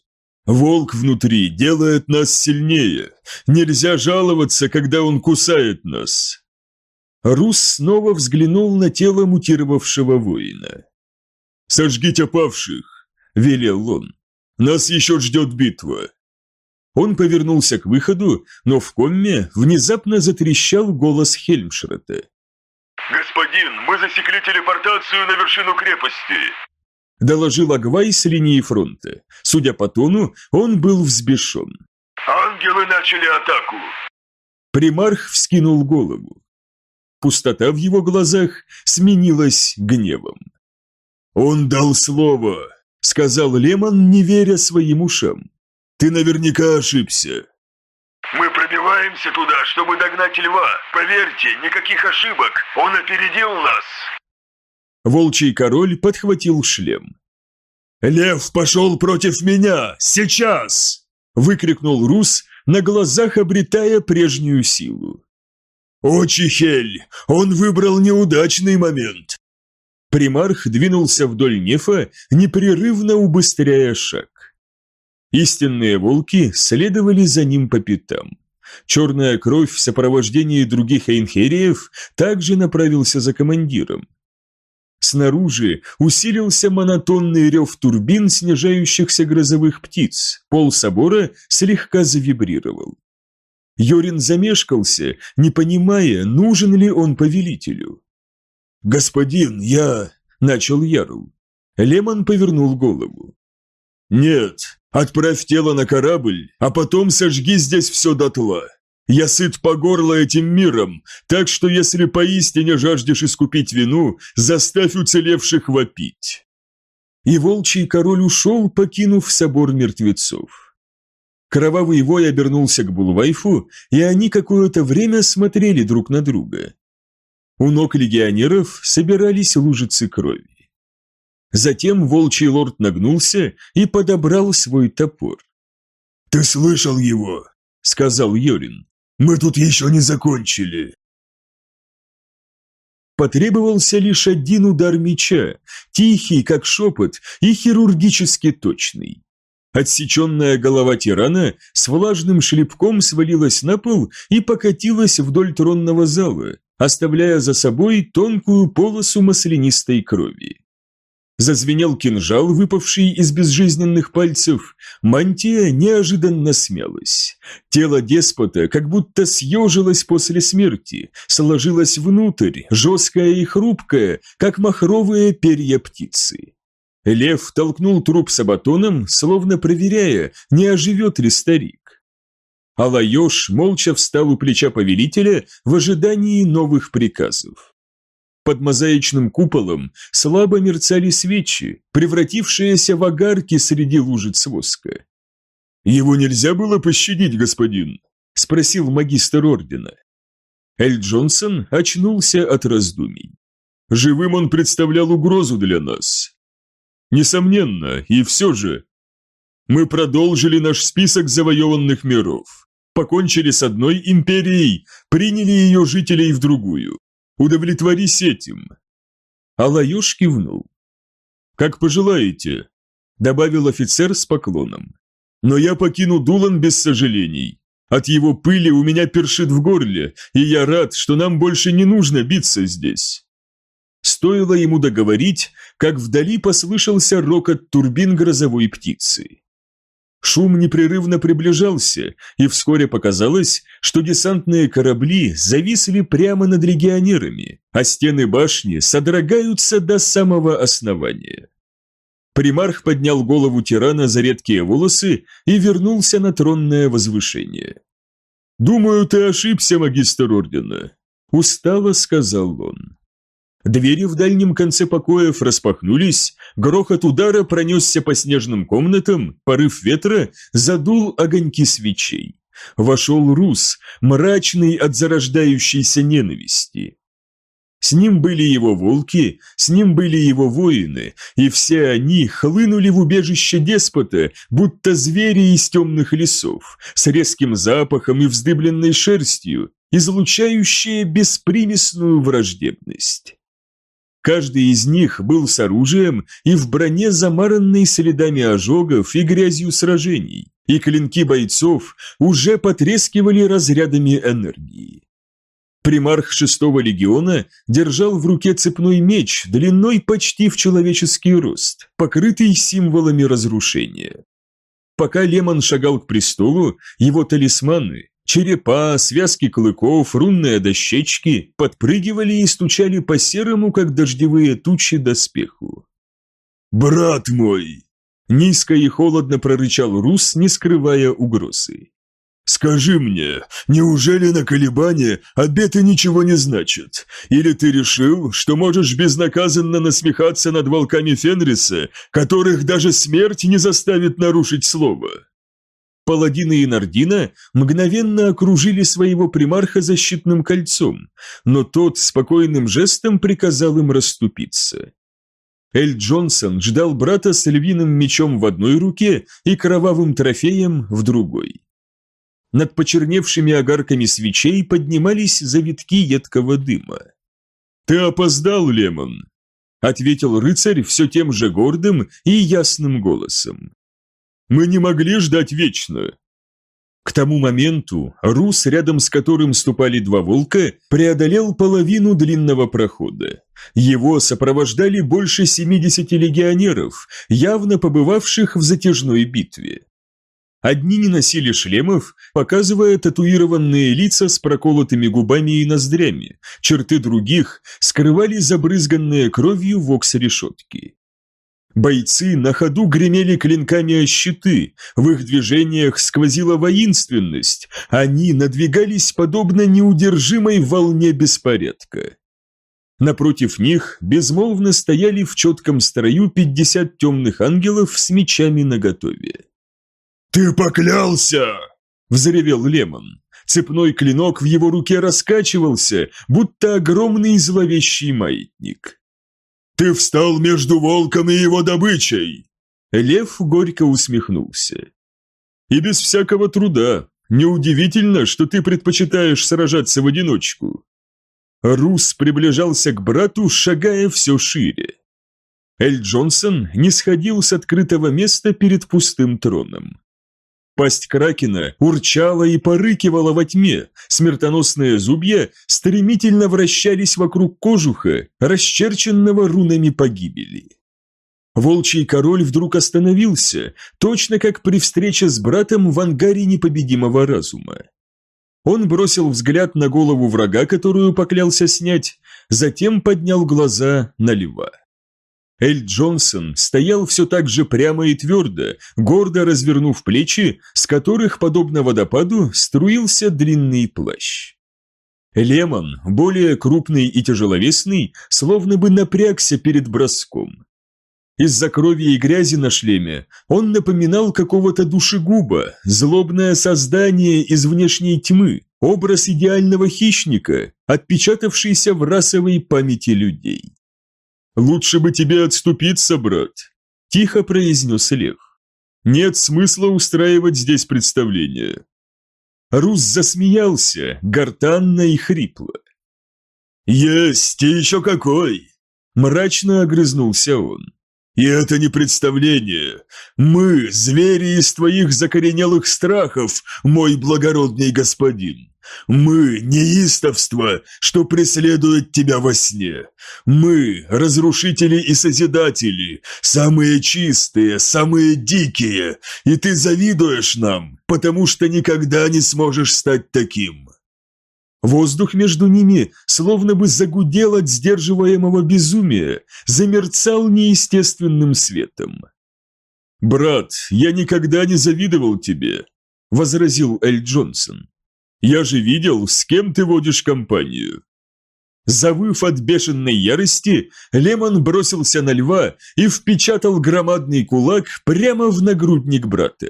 Волк внутри делает нас сильнее. Нельзя жаловаться, когда он кусает нас. Рус снова взглянул на тело мутировавшего воина. «Сожгите павших», — велел он. «Нас еще ждет битва». Он повернулся к выходу, но в комме внезапно затрещал голос Хельмшрета. «Господин, мы засекли телепортацию на вершину крепости!» доложил Агвай с линии фронта. Судя по тону, он был взбешен. «Ангелы начали атаку!» Примарх вскинул голову. Пустота в его глазах сменилась гневом. «Он дал слово», — сказал Лемон, не веря своим ушам. «Ты наверняка ошибся». «Мы пробиваемся туда, чтобы догнать льва. Поверьте, никаких ошибок. Он опередил нас». Волчий король подхватил шлем. «Лев пошел против меня! Сейчас!» – выкрикнул Рус, на глазах обретая прежнюю силу. «О, Чихель! Он выбрал неудачный момент!» Примарх двинулся вдоль нефа, непрерывно убыстряя шаг. Истинные волки следовали за ним по пятам. Черная кровь в сопровождении других эйнхериев также направился за командиром. Снаружи усилился монотонный рев турбин снижающихся грозовых птиц, пол собора слегка завибрировал. Йорин замешкался, не понимая, нужен ли он повелителю. «Господин, я...» – начал Ярл. Лемон повернул голову. «Нет, отправь тело на корабль, а потом сожги здесь все дотла. Я сыт по горло этим миром, так что если поистине жаждешь искупить вину, заставь уцелевших вопить». И волчий король ушел, покинув собор мертвецов. Кровавый вой обернулся к Булвайфу, и они какое-то время смотрели друг на друга. У ног легионеров собирались лужицы крови. Затем волчий лорд нагнулся и подобрал свой топор. «Ты слышал его?» — сказал Йорин. Мы тут еще не закончили. Потребовался лишь один удар меча, тихий, как шепот, и хирургически точный. Отсеченная голова тирана с влажным шлепком свалилась на пол и покатилась вдоль тронного зала, оставляя за собой тонкую полосу маслянистой крови. Зазвенел кинжал, выпавший из безжизненных пальцев. Мантия неожиданно смялась. Тело деспота как будто съежилось после смерти, сложилось внутрь, жесткое и хрупкое, как махровые перья птицы. Лев толкнул труп сабатоном, словно проверяя, не оживет ли старик. Алайош молча встал у плеча повелителя в ожидании новых приказов. Под мозаичным куполом слабо мерцали свечи, превратившиеся в огарки среди лужиц воска. «Его нельзя было пощадить, господин?» – спросил магистр ордена. Эль Джонсон очнулся от раздумий. «Живым он представлял угрозу для нас. Несомненно, и все же. Мы продолжили наш список завоеванных миров, покончили с одной империей, приняли ее жителей в другую. Удовлетворись этим!» Алаюш кивнул. «Как пожелаете», — добавил офицер с поклоном. «Но я покину Дулан без сожалений. От его пыли у меня першит в горле, и я рад, что нам больше не нужно биться здесь». Стоило ему договорить, как вдали послышался рокот турбин грозовой птицы. Шум непрерывно приближался, и вскоре показалось, что десантные корабли зависли прямо над легионерами, а стены башни содрогаются до самого основания. Примарх поднял голову тирана за редкие волосы и вернулся на тронное возвышение. «Думаю, ты ошибся, магистр Ордена», – устало сказал он. Двери в дальнем конце покоев распахнулись, грохот удара пронесся по снежным комнатам, порыв ветра задул огоньки свечей. Вошел Рус, мрачный от зарождающейся ненависти. С ним были его волки, с ним были его воины, и все они хлынули в убежище деспота, будто звери из темных лесов, с резким запахом и вздыбленной шерстью, излучающие беспримесную враждебность. Каждый из них был с оружием и в броне, замаранной следами ожогов и грязью сражений, и клинки бойцов уже потрескивали разрядами энергии. Примарх шестого легиона держал в руке цепной меч длиной почти в человеческий рост, покрытый символами разрушения. Пока Лемон шагал к престолу, его талисманы, Черепа, связки клыков, рунные дощечки подпрыгивали и стучали по серому, как дождевые тучи, доспеху. «Брат мой!» Низко и холодно прорычал Рус, не скрывая угрозы. «Скажи мне, неужели на колебания обеты ничего не значат? Или ты решил, что можешь безнаказанно насмехаться над волками Фенриса, которых даже смерть не заставит нарушить слово?» Паладины и Нардина мгновенно окружили своего примарха защитным кольцом, но тот спокойным жестом приказал им расступиться. Эль Джонсон ждал брата с львиным мечом в одной руке и кровавым трофеем в другой. Над почерневшими огарками свечей поднимались завитки едкого дыма. «Ты опоздал, Лемон», — ответил рыцарь все тем же гордым и ясным голосом. Мы не могли ждать вечно. К тому моменту Рус, рядом с которым ступали два волка, преодолел половину длинного прохода. Его сопровождали больше 70 легионеров, явно побывавших в затяжной битве. Одни не носили шлемов, показывая татуированные лица с проколотыми губами и ноздрями, черты других скрывали забрызганные кровью вокс-решетки. Бойцы на ходу гремели клинками о щиты, в их движениях сквозила воинственность, они надвигались подобно неудержимой волне беспорядка. Напротив них безмолвно стояли в четком строю пятьдесят темных ангелов с мечами наготове. «Ты поклялся!» – взревел Лемон. Цепной клинок в его руке раскачивался, будто огромный зловещий маятник. Ты встал между волком и его добычей!» Лев горько усмехнулся. «И без всякого труда. Неудивительно, что ты предпочитаешь сражаться в одиночку». Рус приближался к брату, шагая все шире. Эль Джонсон не сходил с открытого места перед пустым троном. Пасть кракена урчала и порыкивала во тьме, смертоносные зубья стремительно вращались вокруг кожуха, расчерченного рунами погибели. Волчий король вдруг остановился, точно как при встрече с братом в ангаре непобедимого разума. Он бросил взгляд на голову врага, которую поклялся снять, затем поднял глаза на льва. Эль Джонсон стоял все так же прямо и твердо, гордо развернув плечи, с которых, подобно водопаду, струился длинный плащ. Лемон, более крупный и тяжеловесный, словно бы напрягся перед броском. Из-за крови и грязи на шлеме он напоминал какого-то душегуба, злобное создание из внешней тьмы, образ идеального хищника, отпечатавшийся в расовой памяти людей. «Лучше бы тебе отступиться, брат», – тихо произнес Лев. «Нет смысла устраивать здесь представление». Рус засмеялся, гортанно и хрипло. «Есть и еще какой!» – мрачно огрызнулся он. «И это не представление. Мы – звери из твоих закоренелых страхов, мой благородный господин. Мы – неистовство, что преследует тебя во сне. Мы – разрушители и созидатели, самые чистые, самые дикие, и ты завидуешь нам, потому что никогда не сможешь стать таким». Воздух между ними словно бы загудел от сдерживаемого безумия, замерцал неестественным светом. «Брат, я никогда не завидовал тебе», – возразил Эль Джонсон. «Я же видел, с кем ты водишь компанию». Завыв от бешеной ярости, Лемон бросился на льва и впечатал громадный кулак прямо в нагрудник брата.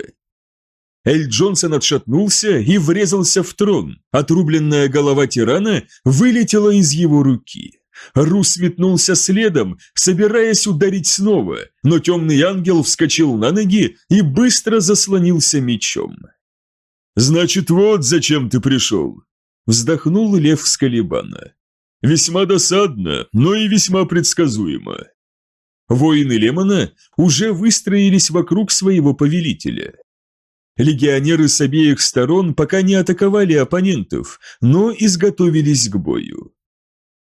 Эль Джонсон отшатнулся и врезался в трон. Отрубленная голова тирана вылетела из его руки. Рус метнулся следом, собираясь ударить снова, но темный ангел вскочил на ноги и быстро заслонился мечом. «Значит, вот зачем ты пришел!» Вздохнул лев с Калибана. «Весьма досадно, но и весьма предсказуемо». Воины Лемона уже выстроились вокруг своего повелителя. Легионеры с обеих сторон пока не атаковали оппонентов, но изготовились к бою.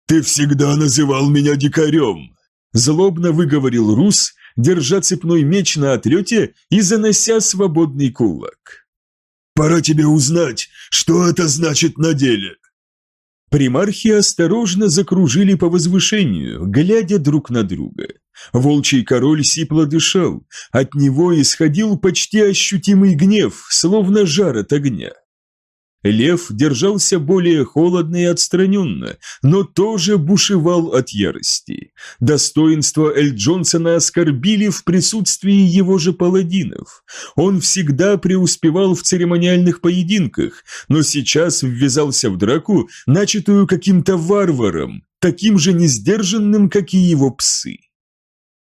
«Ты всегда называл меня дикарем!» Злобно выговорил Рус, держа цепной меч на отлете и занося свободный кулак. «Пора тебе узнать, что это значит на деле!» Примархи осторожно закружили по возвышению, глядя друг на друга. Волчий король сипло дышал, от него исходил почти ощутимый гнев, словно жар от огня. Лев держался более холодно и отстраненно, но тоже бушевал от ярости. Достоинство Эль Джонсона оскорбили в присутствии его же паладинов. Он всегда преуспевал в церемониальных поединках, но сейчас ввязался в драку, начатую каким-то варваром, таким же несдержанным, как и его псы.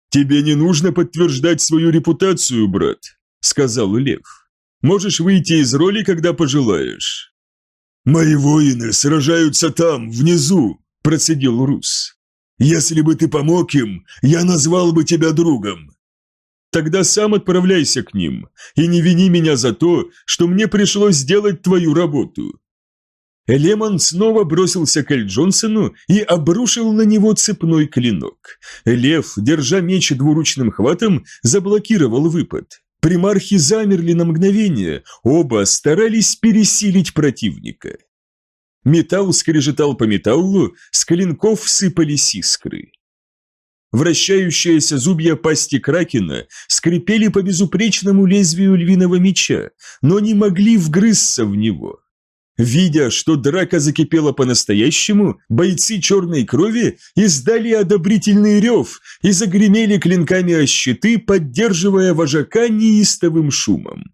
«Тебе не нужно подтверждать свою репутацию, брат», — сказал Лев. «Можешь выйти из роли, когда пожелаешь». «Мои воины сражаются там, внизу», – процедил Рус. «Если бы ты помог им, я назвал бы тебя другом». «Тогда сам отправляйся к ним, и не вини меня за то, что мне пришлось сделать твою работу». Лемон снова бросился к Эль Джонсону и обрушил на него цепной клинок. Лев, держа меч двуручным хватом, заблокировал выпад. Примархи замерли на мгновение, оба старались пересилить противника. Металл скрежетал по металлу, с клинков сыпались искры. Вращающиеся зубья пасти Кракена скрипели по безупречному лезвию львиного меча, но не могли вгрызться в него. Видя, что драка закипела по-настоящему, бойцы черной крови издали одобрительный рев и загремели клинками о щиты, поддерживая вожака неистовым шумом.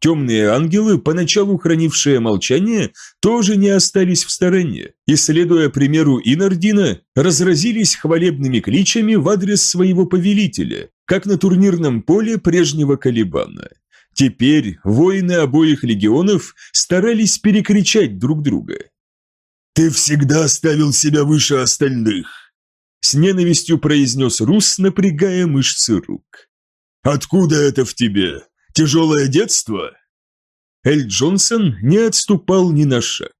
Темные ангелы, поначалу хранившие молчание, тоже не остались в стороне и, следуя примеру Инардина, разразились хвалебными кличами в адрес своего повелителя, как на турнирном поле прежнего Калибана. Теперь воины обоих легионов старались перекричать друг друга. «Ты всегда ставил себя выше остальных», – с ненавистью произнес Рус, напрягая мышцы рук. «Откуда это в тебе? Тяжелое детство?» Эль Джонсон не отступал ни на шаг.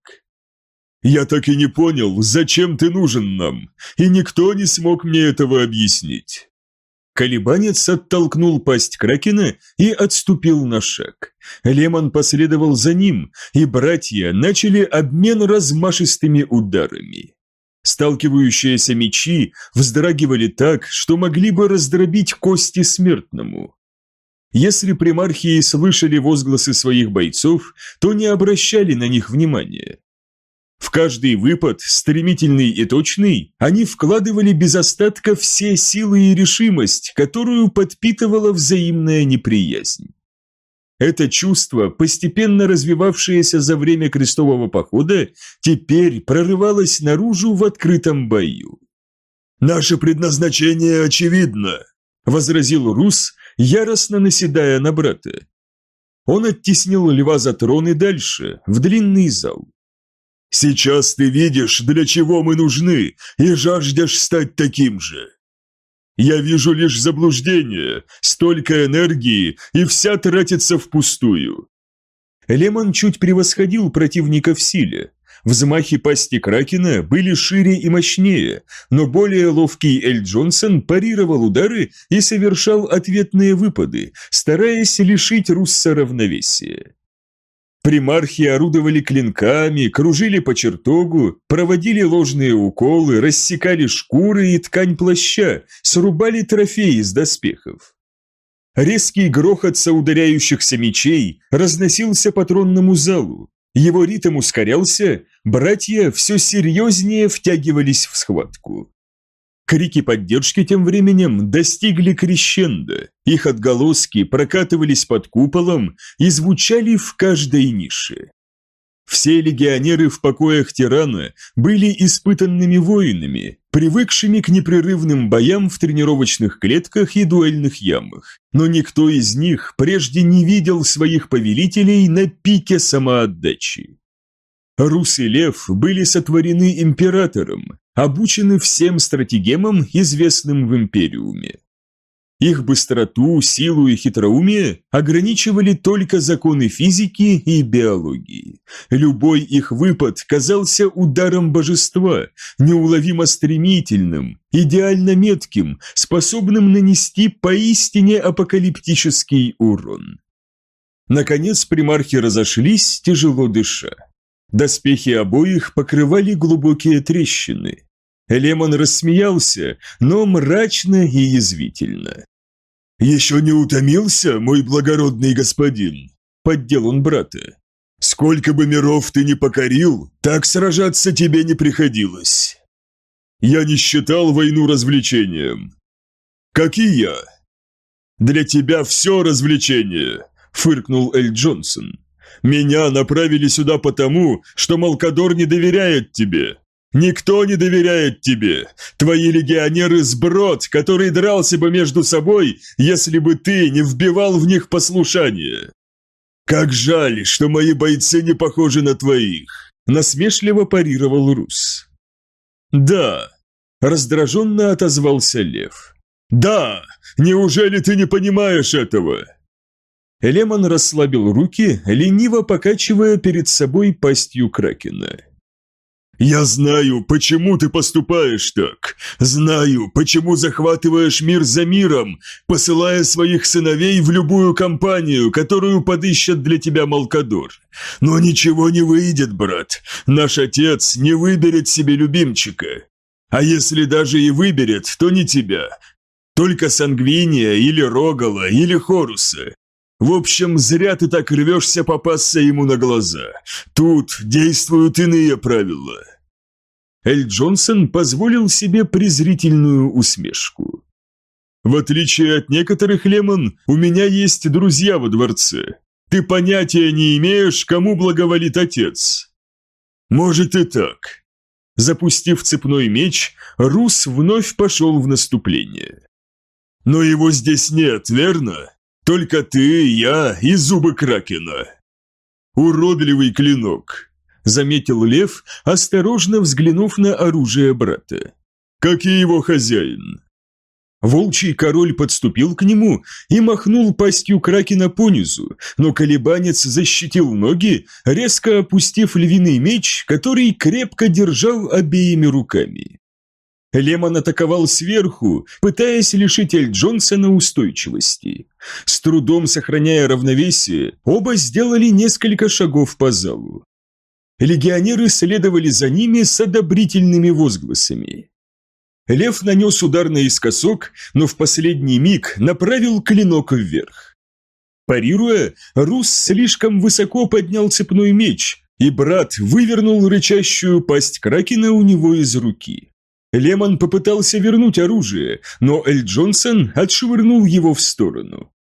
«Я так и не понял, зачем ты нужен нам, и никто не смог мне этого объяснить. Колебанец оттолкнул пасть Кракена и отступил на шаг. Лемон последовал за ним, и братья начали обмен размашистыми ударами. Сталкивающиеся мечи вздрагивали так, что могли бы раздробить кости смертному. Если примархии слышали возгласы своих бойцов, то не обращали на них внимания. В каждый выпад, стремительный и точный, они вкладывали без остатка все силы и решимость, которую подпитывала взаимная неприязнь. Это чувство, постепенно развивавшееся за время крестового похода, теперь прорывалось наружу в открытом бою. «Наше предназначение очевидно», – возразил Рус, яростно наседая на брата. Он оттеснил льва за трон и дальше, в длинный зал. Сейчас ты видишь, для чего мы нужны, и жаждешь стать таким же. Я вижу лишь заблуждение, столько энергии, и вся тратится впустую. Лемон чуть превосходил противника в силе. Взмахи пасти Кракена были шире и мощнее, но более ловкий Эль Джонсон парировал удары и совершал ответные выпады, стараясь лишить Русса равновесия. Примархи орудовали клинками, кружили по чертогу, проводили ложные уколы, рассекали шкуры и ткань плаща, срубали трофеи из доспехов. Резкий грохот соударяющихся мечей разносился по тронному залу. Его ритм ускорялся, братья все серьезнее втягивались в схватку. Крики поддержки тем временем достигли крещенда, их отголоски прокатывались под куполом и звучали в каждой нише. Все легионеры в покоях тирана были испытанными воинами, привыкшими к непрерывным боям в тренировочных клетках и дуэльных ямах, но никто из них прежде не видел своих повелителей на пике самоотдачи. Рус и Лев были сотворены императором, обучены всем стратегемам, известным в Империуме. Их быстроту, силу и хитроумие ограничивали только законы физики и биологии. Любой их выпад казался ударом божества, неуловимо стремительным, идеально метким, способным нанести поистине апокалиптический урон. Наконец примархи разошлись, тяжело дыша. Доспехи обоих покрывали глубокие трещины. Лемон рассмеялся, но мрачно и язвительно. «Еще не утомился, мой благородный господин?» – поддел он брата. «Сколько бы миров ты ни покорил, так сражаться тебе не приходилось. Я не считал войну развлечением. Как и я. Для тебя все развлечение», – фыркнул Эль Джонсон. «Меня направили сюда потому, что Малкадор не доверяет тебе. Никто не доверяет тебе. Твои легионеры сброд, который дрался бы между собой, если бы ты не вбивал в них послушание. Как жаль, что мои бойцы не похожи на твоих, насмешливо парировал Рус. Да, раздраженно отозвался Лев. Да, неужели ты не понимаешь этого? Лемон расслабил руки, лениво покачивая перед собой пастью Кракена. «Я знаю, почему ты поступаешь так. Знаю, почему захватываешь мир за миром, посылая своих сыновей в любую компанию, которую подыщет для тебя Малкадор. Но ничего не выйдет, брат. Наш отец не выберет себе любимчика. А если даже и выберет, то не тебя. Только Сангвиния или Рогала или Хоруса. В общем, зря ты так рвешься попасться ему на глаза. Тут действуют иные правила». Эль Джонсон позволил себе презрительную усмешку. «В отличие от некоторых, Лемон, у меня есть друзья во дворце. Ты понятия не имеешь, кому благоволит отец». «Может и так». Запустив цепной меч, Рус вновь пошел в наступление. «Но его здесь нет, верно?» Только ты, я и зубы Кракена. Уродливый клинок, заметил Лев, осторожно взглянув на оружие брата. Как и его хозяин. Волчий король подступил к нему и махнул пастью Кракена понизу, но колебанец защитил ноги, резко опустив львиный меч, который крепко держал обеими руками. Лемон атаковал сверху, пытаясь лишить Эль Джонсона устойчивости. С трудом сохраняя равновесие, оба сделали несколько шагов по залу. Легионеры следовали за ними с одобрительными возгласами. Лев нанес удар наискосок, но в последний миг направил клинок вверх. Парируя, Рус слишком высоко поднял цепной меч, и брат вывернул рычащую пасть Кракена у него из руки. Лемон попытался вернуть оружие, но Эль Джонсон отшвырнул его в сторону.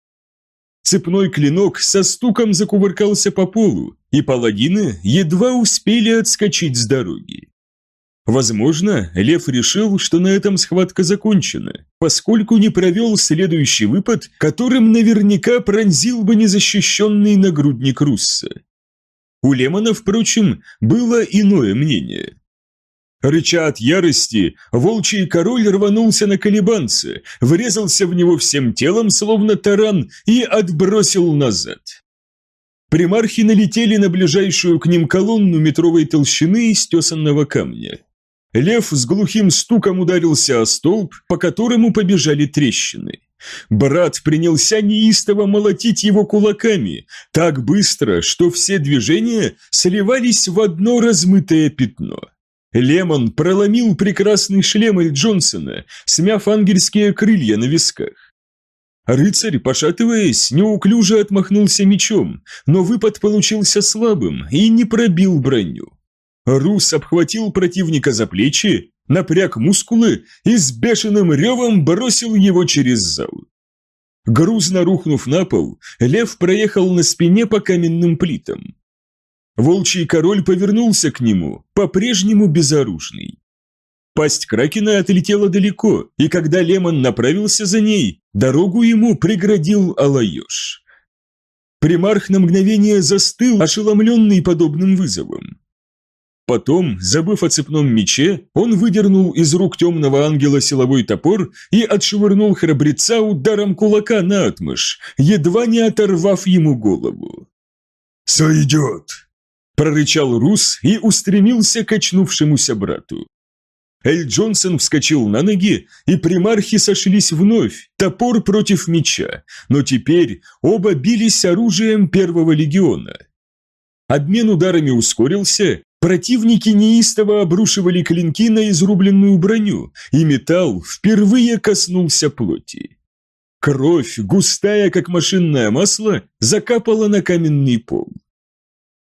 Цепной клинок со стуком закувыркался по полу, и паладины едва успели отскочить с дороги. Возможно, Лев решил, что на этом схватка закончена, поскольку не провел следующий выпад, которым наверняка пронзил бы незащищенный нагрудник Русса. У Лемона, впрочем, было иное мнение. Рыча от ярости, волчий король рванулся на колебанце, врезался в него всем телом, словно таран, и отбросил назад. Примархи налетели на ближайшую к ним колонну метровой толщины из тесанного камня. Лев с глухим стуком ударился о столб, по которому побежали трещины. Брат принялся неистово молотить его кулаками, так быстро, что все движения сливались в одно размытое пятно. Лемон проломил прекрасный шлем Джонсона, смяв ангельские крылья на висках. Рыцарь, пошатываясь, неуклюже отмахнулся мечом, но выпад получился слабым и не пробил броню. Рус обхватил противника за плечи, напряг мускулы и с бешеным ревом бросил его через зал. Грузно рухнув на пол, лев проехал на спине по каменным плитам. Волчий король повернулся к нему, по-прежнему безоружный. Пасть Кракена отлетела далеко, и когда Лемон направился за ней, дорогу ему преградил Алайош. Примарх на мгновение застыл, ошеломленный подобным вызовом. Потом, забыв о цепном мече, он выдернул из рук темного ангела силовой топор и отшвырнул храбреца ударом кулака на отмышь, едва не оторвав ему голову. «Сойдет!» – прорычал Рус и устремился к очнувшемуся брату. Эль Джонсон вскочил на ноги, и примархи сошлись вновь, топор против меча, но теперь оба бились оружием первого легиона. Обмен ударами ускорился, Противники неистово обрушивали клинки на изрубленную броню, и металл впервые коснулся плоти. Кровь, густая как машинное масло, закапала на каменный пол.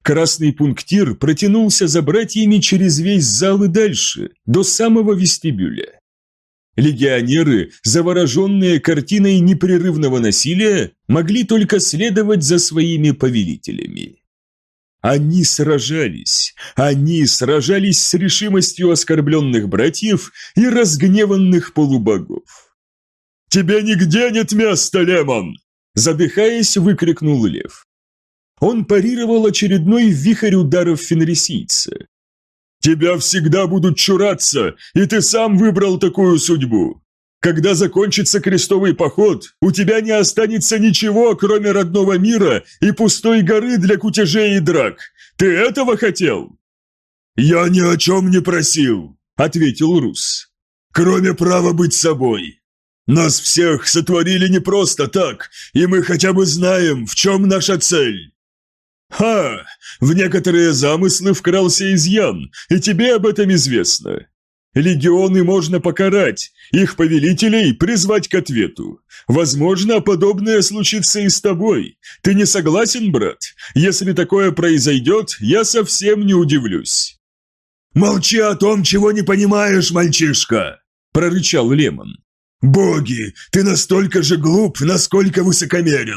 Красный пунктир протянулся за братьями через весь зал и дальше, до самого вестибюля. Легионеры, завороженные картиной непрерывного насилия, могли только следовать за своими повелителями. Они сражались, они сражались с решимостью оскорбленных братьев и разгневанных полубогов. «Тебе нигде нет места, Лемон!» Задыхаясь, выкрикнул лев. Он парировал очередной вихрь ударов фенрисийца. «Тебя всегда будут чураться, и ты сам выбрал такую судьбу. Когда закончится крестовый поход, у тебя не останется ничего, кроме родного мира и пустой горы для кутежей и драк. Ты этого хотел?» «Я ни о чем не просил», — ответил Рус. «Кроме права быть собой. Нас всех сотворили не просто так, и мы хотя бы знаем, в чем наша цель». «Ха! В некоторые замыслы вкрался изъян, и тебе об этом известно. Легионы можно покарать, их повелителей призвать к ответу. Возможно, подобное случится и с тобой. Ты не согласен, брат? Если такое произойдет, я совсем не удивлюсь». «Молчи о том, чего не понимаешь, мальчишка!» – прорычал Лемон. «Боги, ты настолько же глуп, насколько высокомерен.